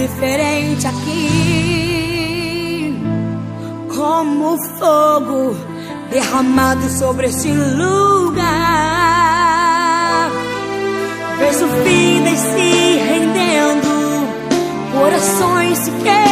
diferente aqui. Como fogo derramado sobre este lugar. Vejo vidas se rendendo, corações se queimando.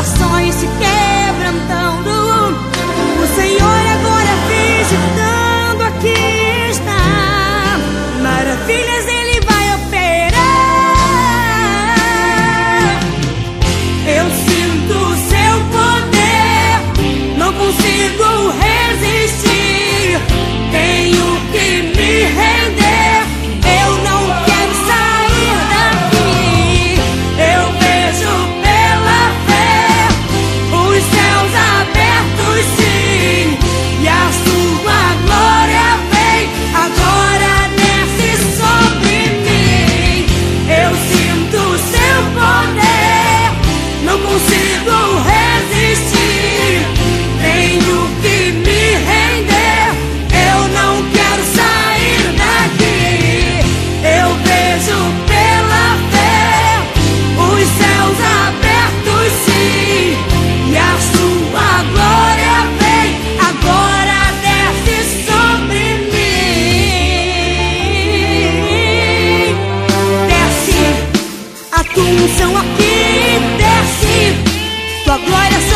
corações se querem. tua glória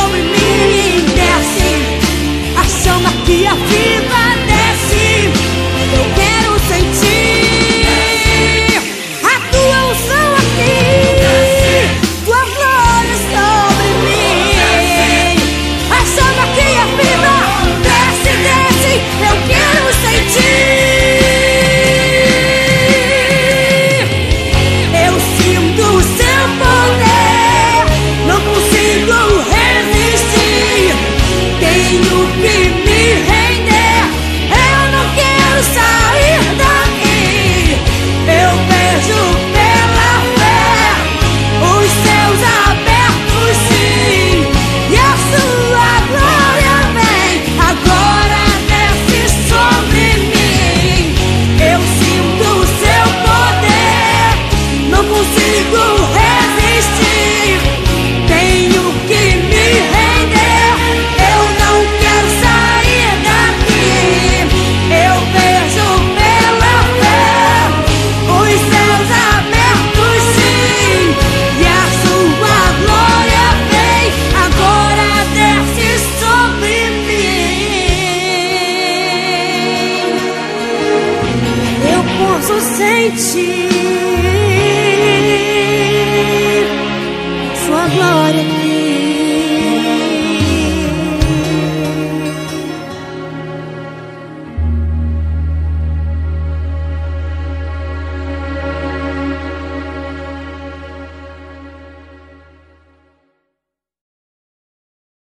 ti. Sua glória que